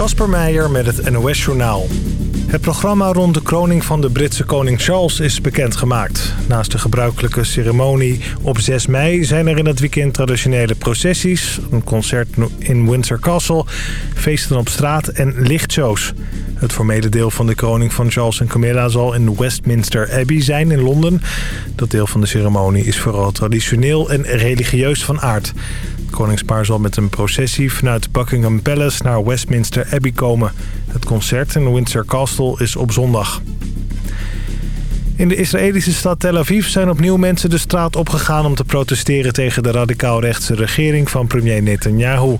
Kasper Meijer met het NOS-journaal. Het programma rond de kroning van de Britse koning Charles is bekendgemaakt. Naast de gebruikelijke ceremonie op 6 mei zijn er in het weekend traditionele processies... een concert in Windsor Castle, feesten op straat en lichtshows. Het formele deel van de kroning van Charles en Camilla zal in Westminster Abbey zijn in Londen. Dat deel van de ceremonie is vooral traditioneel en religieus van aard. Koningspaar zal met een processie vanuit Buckingham Palace naar Westminster Abbey komen. Het concert in Windsor Castle is op zondag. In de Israëlische stad Tel Aviv zijn opnieuw mensen de straat opgegaan om te protesteren tegen de radicaal-rechtse regering van premier Netanyahu.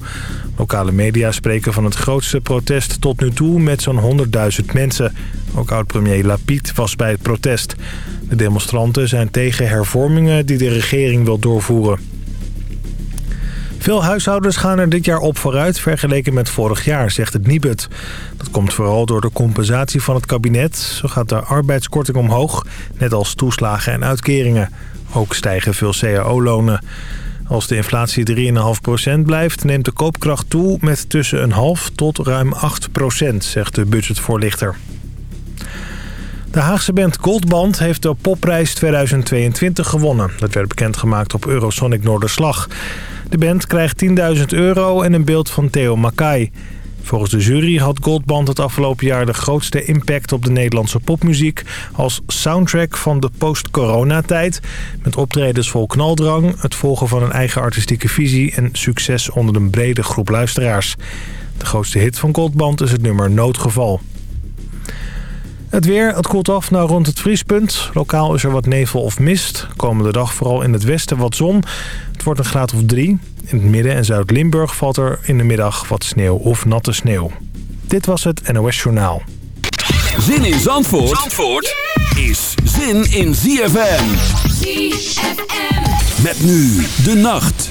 Lokale media spreken van het grootste protest tot nu toe met zo'n 100.000 mensen. Ook oud-premier Lapid was bij het protest. De demonstranten zijn tegen hervormingen die de regering wil doorvoeren. Veel huishoudens gaan er dit jaar op vooruit vergeleken met vorig jaar, zegt het Nibud. Dat komt vooral door de compensatie van het kabinet. Zo gaat de arbeidskorting omhoog, net als toeslagen en uitkeringen. Ook stijgen veel cao-lonen. Als de inflatie 3,5% blijft, neemt de koopkracht toe met tussen een half tot ruim 8%, zegt de budgetvoorlichter. De Haagse band Goldband heeft de popprijs 2022 gewonnen. Dat werd bekendgemaakt op Eurosonic Noorderslag. De band krijgt 10.000 euro en een beeld van Theo Makai. Volgens de jury had Goldband het afgelopen jaar de grootste impact op de Nederlandse popmuziek... als soundtrack van de post-corona-tijd... met optredens vol knaldrang, het volgen van een eigen artistieke visie... en succes onder een brede groep luisteraars. De grootste hit van Goldband is het nummer Noodgeval. Het weer, het koelt af naar rond het vriespunt. Lokaal is er wat nevel of mist. Komende dag vooral in het westen wat zon. Het wordt een graad of drie. In het midden en Zuid-Limburg valt er in de middag wat sneeuw of natte sneeuw. Dit was het NOS Journaal. Zin in Zandvoort, Zandvoort is zin in ZFM. ZFM. Met nu de nacht.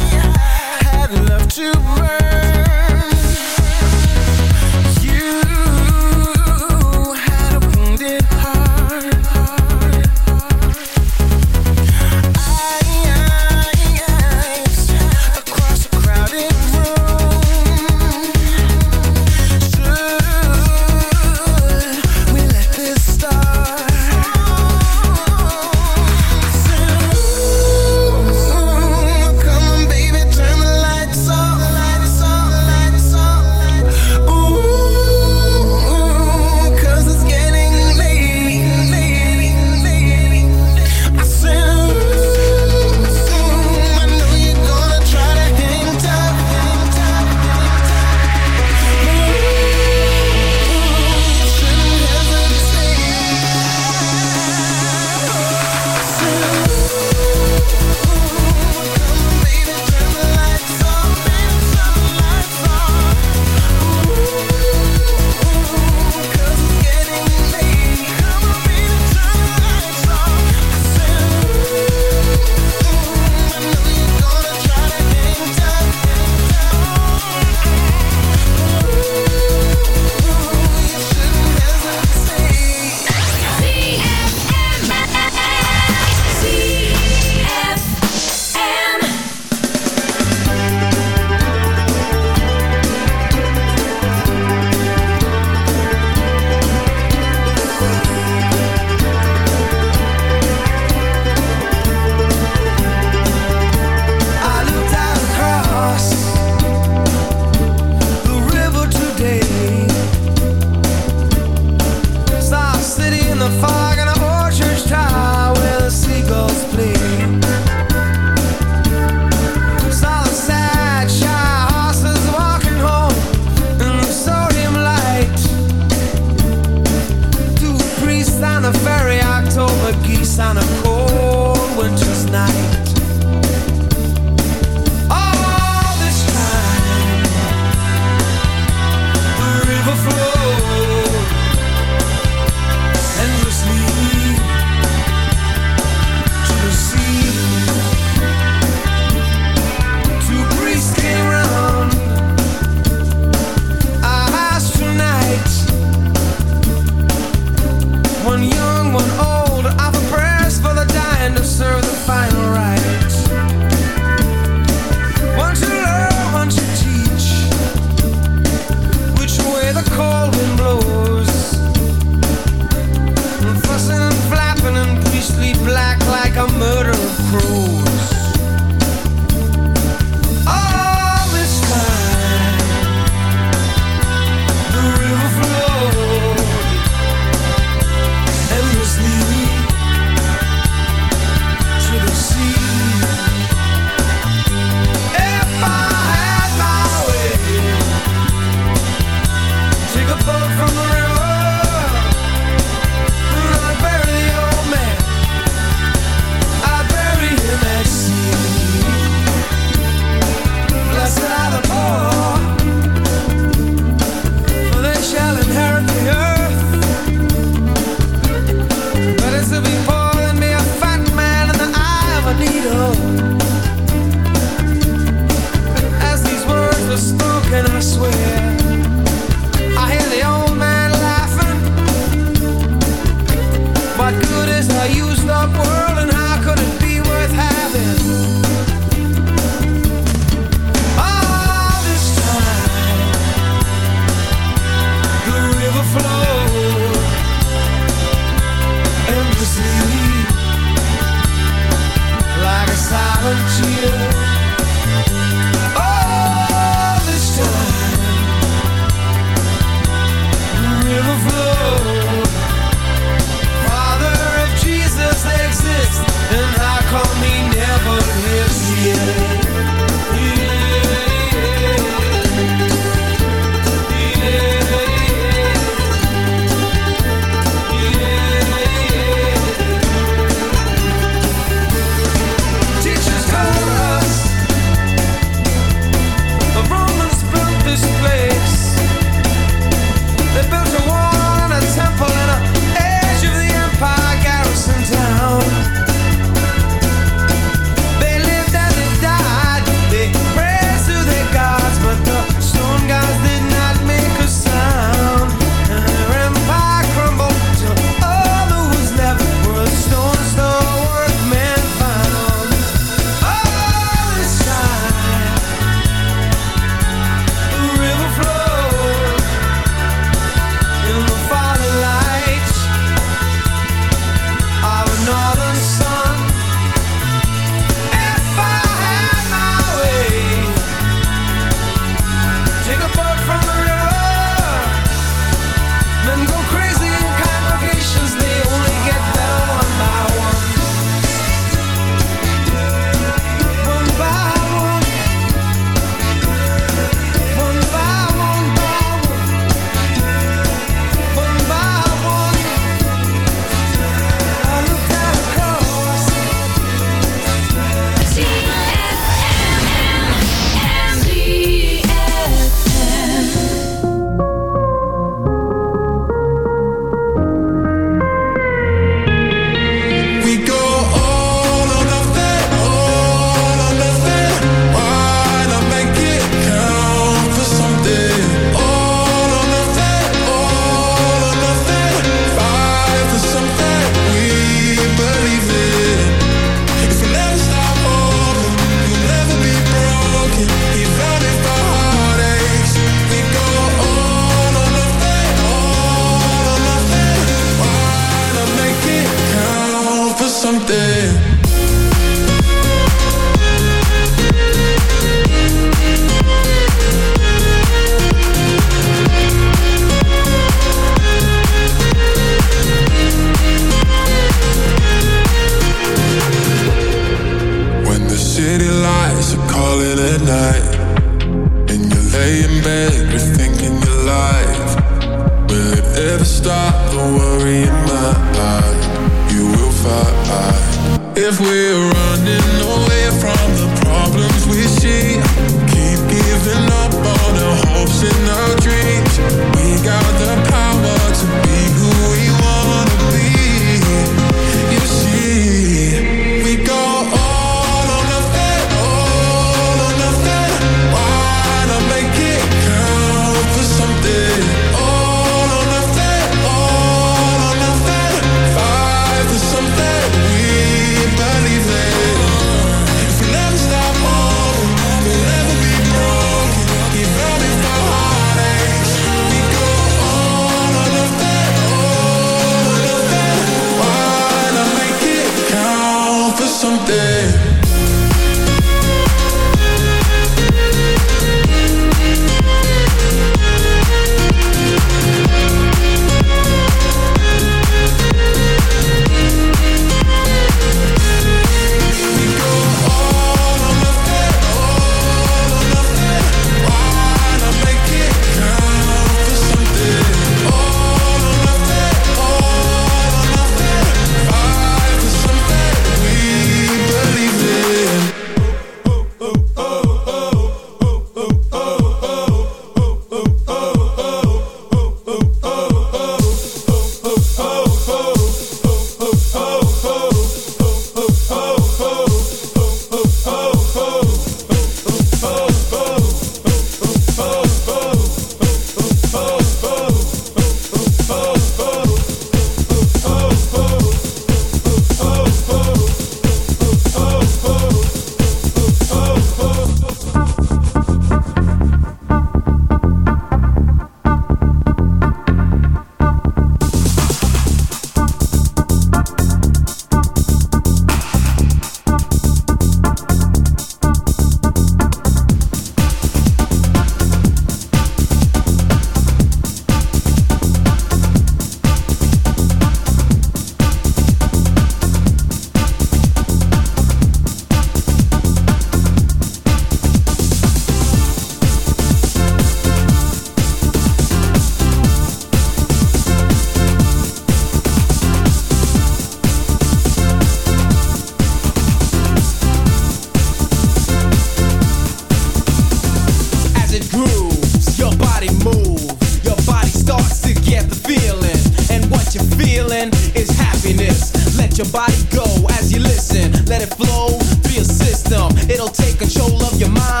Let it flow through your system. It'll take control of your mind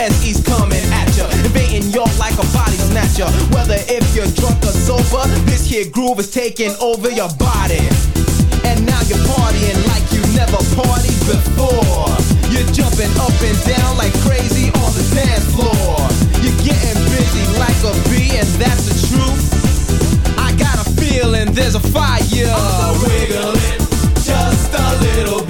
SE's coming at ya, invading York like a body snatcher. Whether if you're drunk or sober, this here groove is taking over your body. And now you're partying like you never partied before. You're jumping up and down like crazy on the dance floor. You're getting busy like a bee, and that's the truth. I got a feeling there's a fire. I'm so wiggling, just a little bit.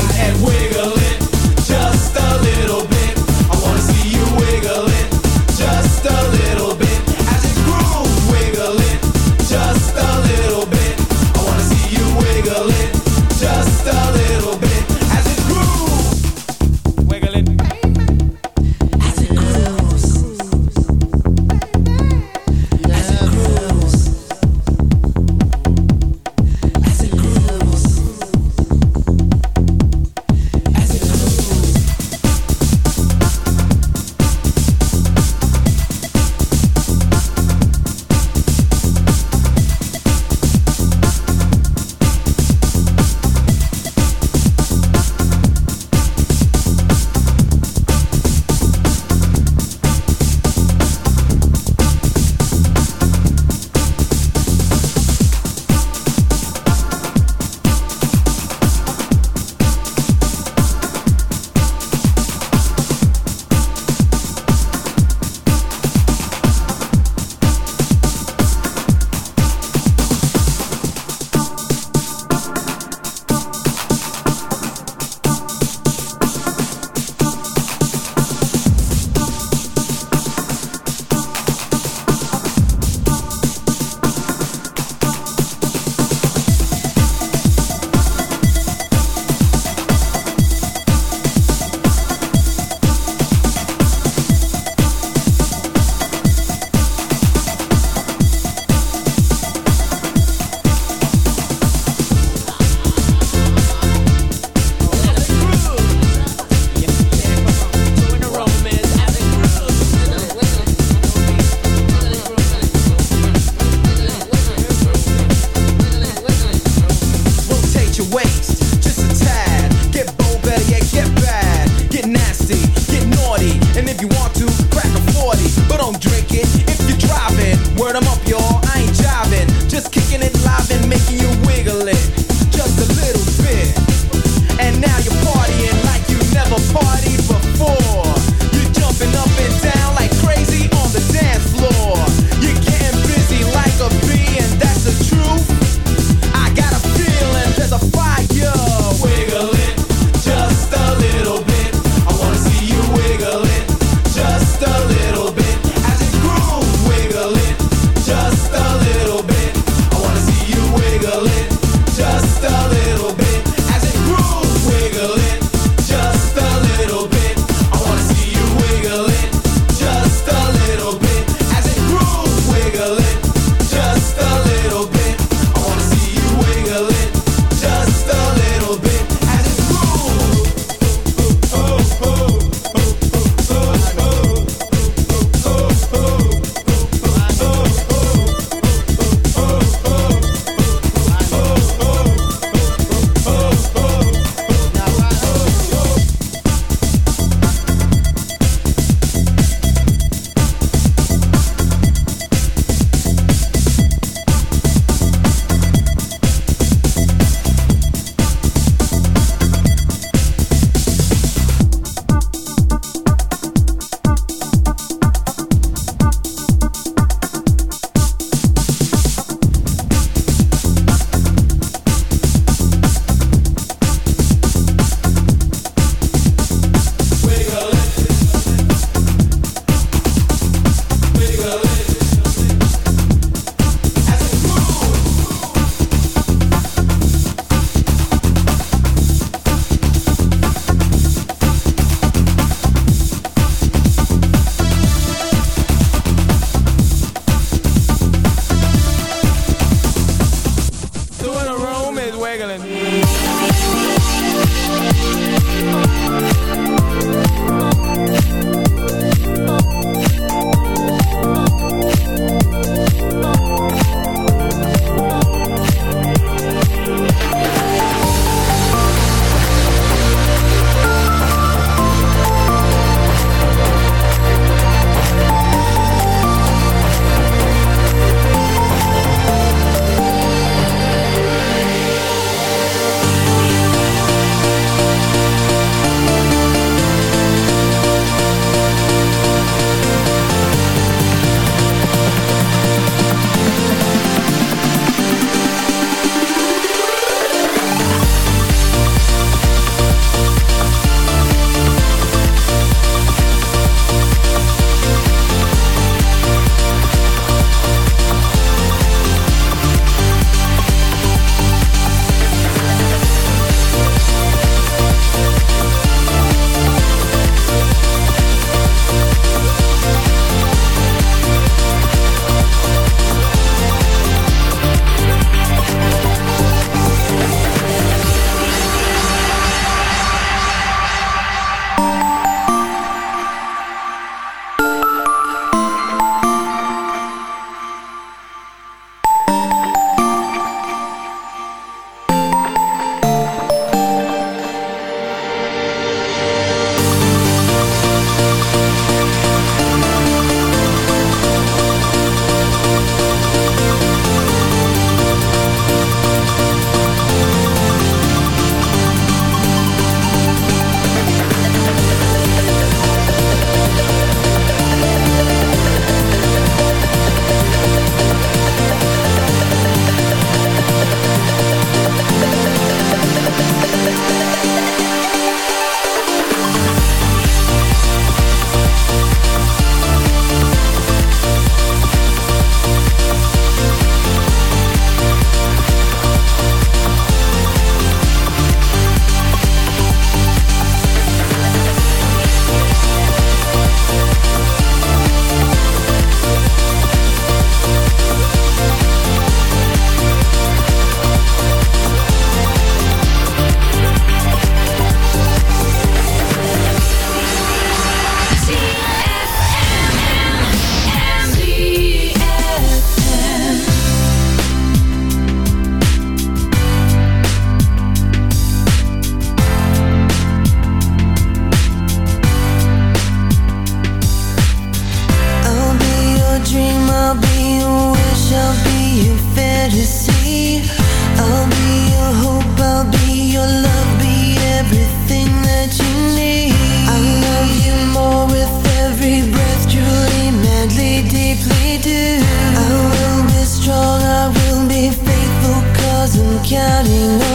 everything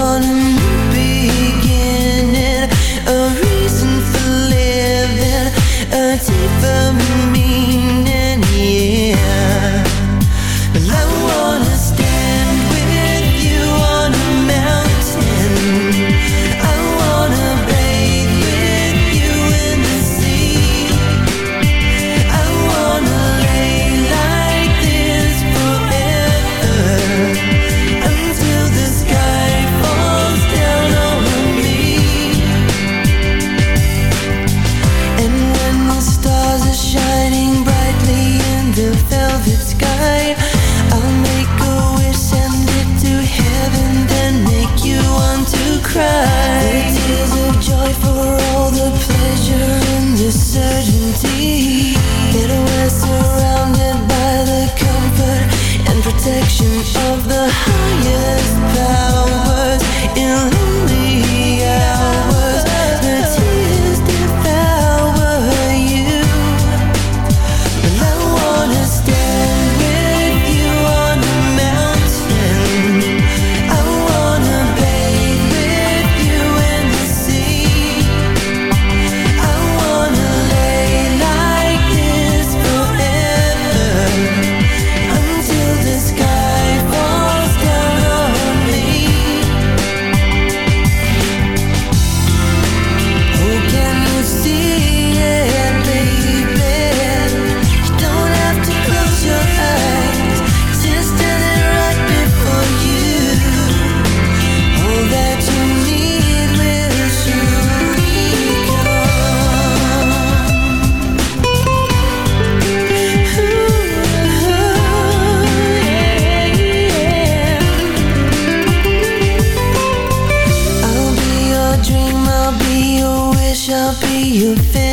something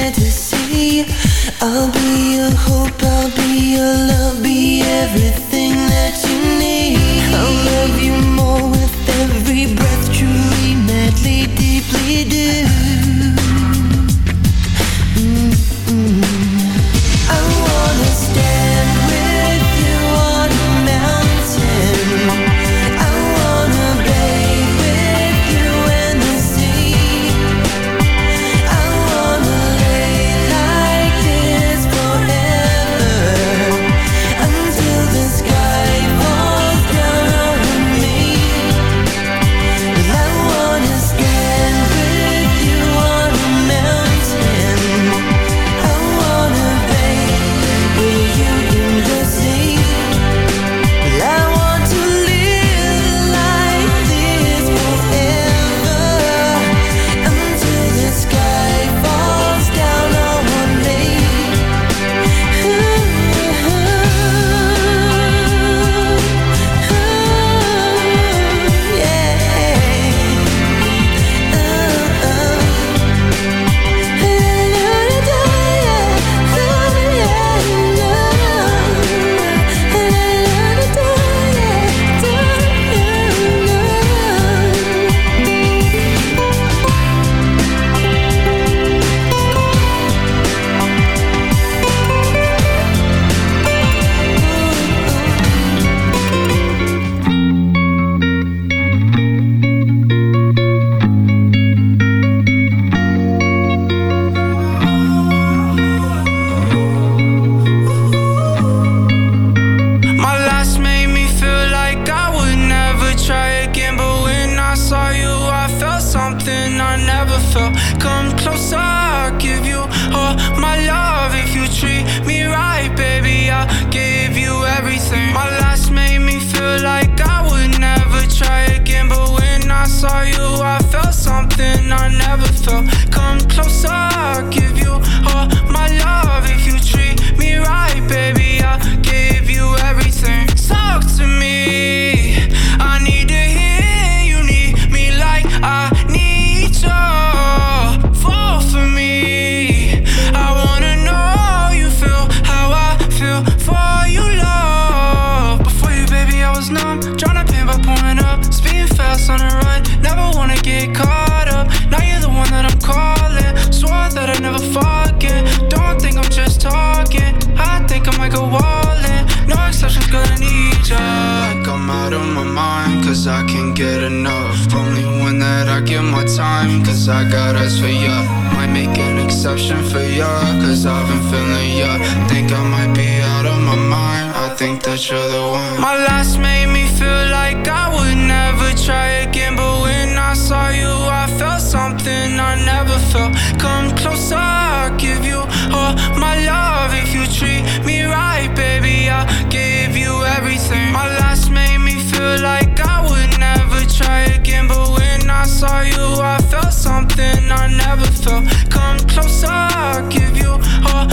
guess I got eyes for ya. Might make an exception for ya Cause I've been feeling ya. Think I might be out of my mind. I think that you're the one. My last made me feel like I would never try again But when I saw you I felt something I never felt. Come felt. Come closer, I'll give you all